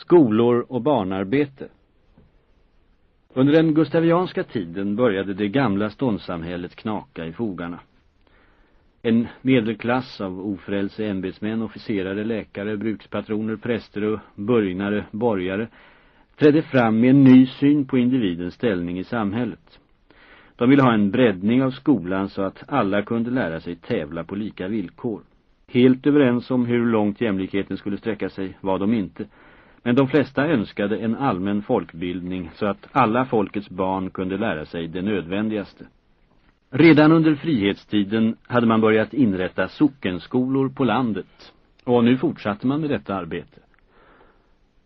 Skolor och barnarbete Under den gustavianska tiden började det gamla ståndssamhället knaka i fogarna. En medelklass av ofrälse ämbetsmän, officerare, läkare, brukspatroner, präster och börjnare, borgare trädde fram med en ny syn på individens ställning i samhället. De ville ha en breddning av skolan så att alla kunde lära sig tävla på lika villkor. Helt överens om hur långt jämlikheten skulle sträcka sig var de inte. Men de flesta önskade en allmän folkbildning så att alla folkets barn kunde lära sig det nödvändigaste. Redan under frihetstiden hade man börjat inrätta sockenskolor på landet och nu fortsatte man med detta arbete.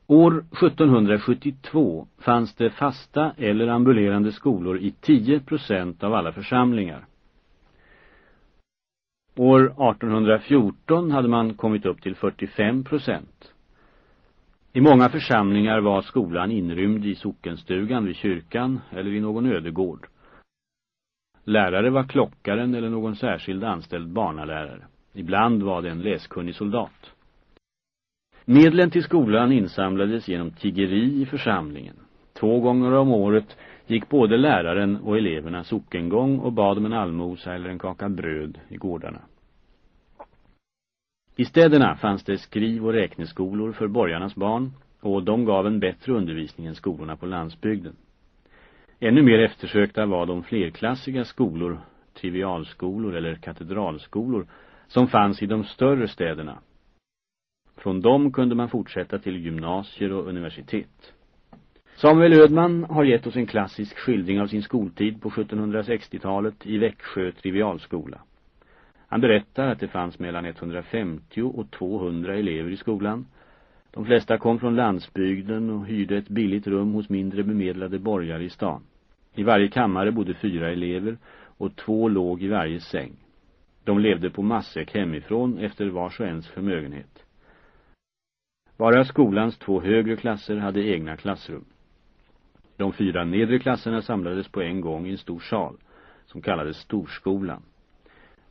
År 1772 fanns det fasta eller ambulerande skolor i 10 procent av alla församlingar. År 1814 hade man kommit upp till 45 procent. I många församlingar var skolan inrymd i sockenstugan vid kyrkan eller i någon ödegård. Lärare var klockaren eller någon särskild anställd barnalärare. Ibland var det en läskunnig soldat. Medlen till skolan insamlades genom tiggeri i församlingen. Två gånger om året gick både läraren och eleverna sockengång och bad om en allmosa eller en kaka bröd i gårdarna. I städerna fanns det skriv- och räkneskolor för borgarnas barn och de gav en bättre undervisning än skolorna på landsbygden. Ännu mer eftersökta var de flerklassiga skolor, trivialskolor eller katedralskolor som fanns i de större städerna. Från dem kunde man fortsätta till gymnasier och universitet. Samuel Ödman har gett oss en klassisk skildring av sin skoltid på 1760-talet i Växjö trivialskola. Han berättar att det fanns mellan 150 och 200 elever i skolan. De flesta kom från landsbygden och hyrde ett billigt rum hos mindre bemedlade borgare i stan. I varje kammare bodde fyra elever och två låg i varje säng. De levde på massäck hemifrån efter vars och ens förmögenhet. Bara skolans två högre klasser hade egna klassrum. De fyra nedre klasserna samlades på en gång i en stor sal, som kallades Storskolan.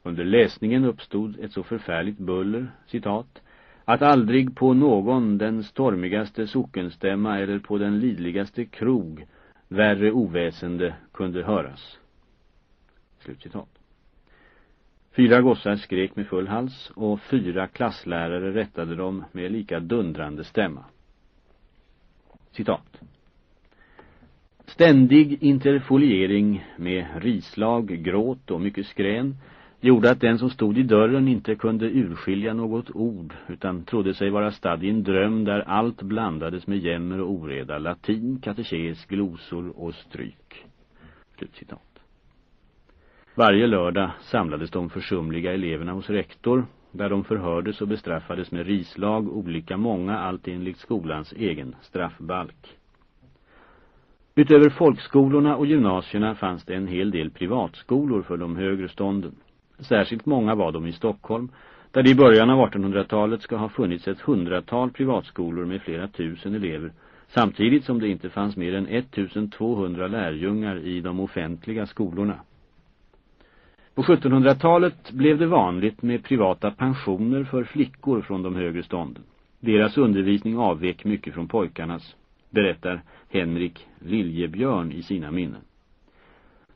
Under läsningen uppstod ett så förfärligt buller, citat, att aldrig på någon den stormigaste sockenstämma eller på den lidligaste krog värre oväsende kunde höras. Slutcitat. Fyra gossar skrek med full hals och fyra klasslärare rättade dem med lika dundrande stämma. Citat. Ständig interfoliering med rislag, gråt och mycket skrän gjorde att den som stod i dörren inte kunde urskilja något ord utan trodde sig vara stad i en dröm där allt blandades med jämmer och oreda, latin, katekes, glosor och stryk. Slutcitat. Varje lördag samlades de försumliga eleverna hos rektor där de förhördes och bestraffades med rislag, olika många, allt enligt skolans egen straffbalk. Utöver folkskolorna och gymnasierna fanns det en hel del privatskolor för de högre stånden. Särskilt många var de i Stockholm, där det i början av 1800-talet ska ha funnits ett hundratal privatskolor med flera tusen elever, samtidigt som det inte fanns mer än 1200 lärjungar i de offentliga skolorna. På 1700-talet blev det vanligt med privata pensioner för flickor från de högre stånden. Deras undervisning avvek mycket från pojkarnas, berättar Henrik Liljebjörn i sina minnen.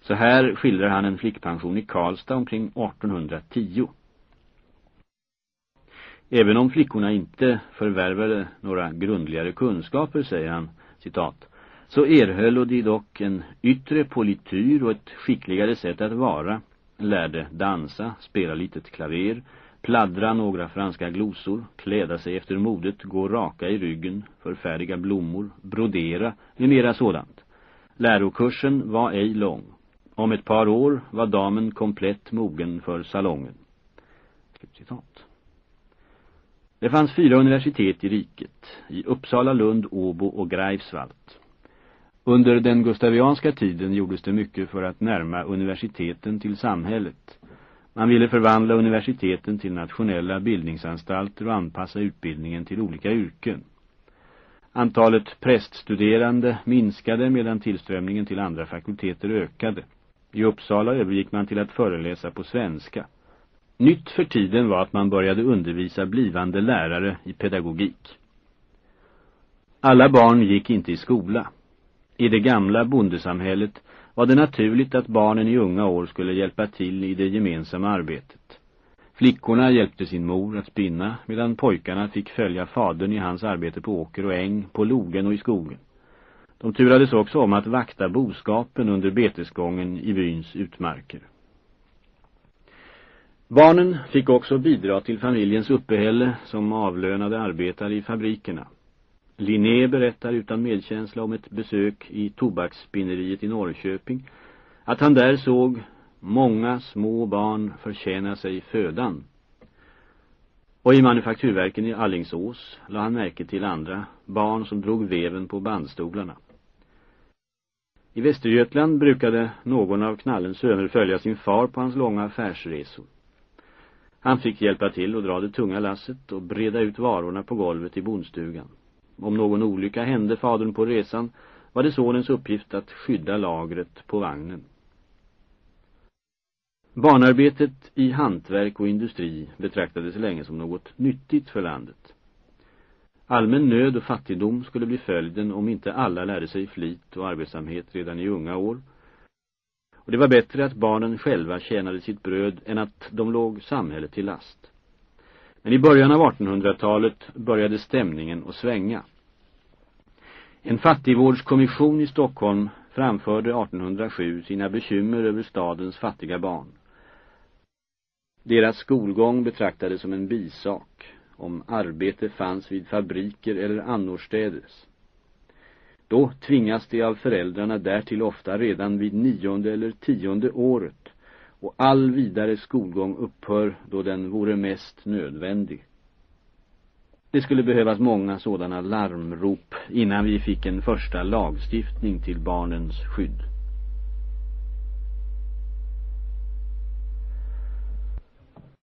Så här skildrar han en flickpension i Karlstad omkring 1810. Även om flickorna inte förvärvade några grundligare kunskaper, säger han, citat, så erhöll de dock en yttre polityr och ett skickligare sätt att vara, lärde dansa, spela litet klaver, pladdra några franska glosor, kläda sig efter modet, gå raka i ryggen, förfärdiga blommor, brodera med mera sådant. Lärokursen var ej lång. Om ett par år var damen komplett mogen för salongen. Slutcitat. Det fanns fyra universitet i riket, i Uppsala, Lund, Åbo och Greifswald. Under den gustavianska tiden gjordes det mycket för att närma universiteten till samhället. Man ville förvandla universiteten till nationella bildningsanstalter och anpassa utbildningen till olika yrken. Antalet präststuderande minskade medan tillströmningen till andra fakulteter ökade. I Uppsala övergick man till att föreläsa på svenska. Nytt för tiden var att man började undervisa blivande lärare i pedagogik. Alla barn gick inte i skola. I det gamla bondesamhället var det naturligt att barnen i unga år skulle hjälpa till i det gemensamma arbetet. Flickorna hjälpte sin mor att spinna medan pojkarna fick följa fadern i hans arbete på åker och äng, på logen och i skogen. De turades också om att vakta boskapen under betesgången i byns utmarker. Barnen fick också bidra till familjens uppehälle som avlönade arbetare i fabrikerna. Linné berättar utan medkänsla om ett besök i tobaksspinneriet i Norrköping, att han där såg många små barn förtjäna sig födan. Och i manufakturverken i Allingsås la han märke till andra barn som drog veven på bandstolarna. I Västergötland brukade någon av knallens söner följa sin far på hans långa affärsresor. Han fick hjälpa till och dra det tunga lasset och breda ut varorna på golvet i bondstugan. Om någon olycka hände fadern på resan var det sonens uppgift att skydda lagret på vagnen. Barnarbetet i hantverk och industri betraktades länge som något nyttigt för landet. Allmän nöd och fattigdom skulle bli följden om inte alla lärde sig flit och arbetsamhet redan i unga år. Och det var bättre att barnen själva tjänade sitt bröd än att de låg samhället till last. Men i början av 1800-talet började stämningen att svänga. En fattigvårdskommission i Stockholm framförde 1807 sina bekymmer över stadens fattiga barn. Deras skolgång betraktades som en bisak om arbete fanns vid fabriker eller annorstädes. Då tvingas de av föräldrarna därtill ofta redan vid nionde eller tionde året och all vidare skolgång upphör då den vore mest nödvändig. Det skulle behövas många sådana larmrop innan vi fick en första lagstiftning till barnens skydd.